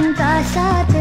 ang kasate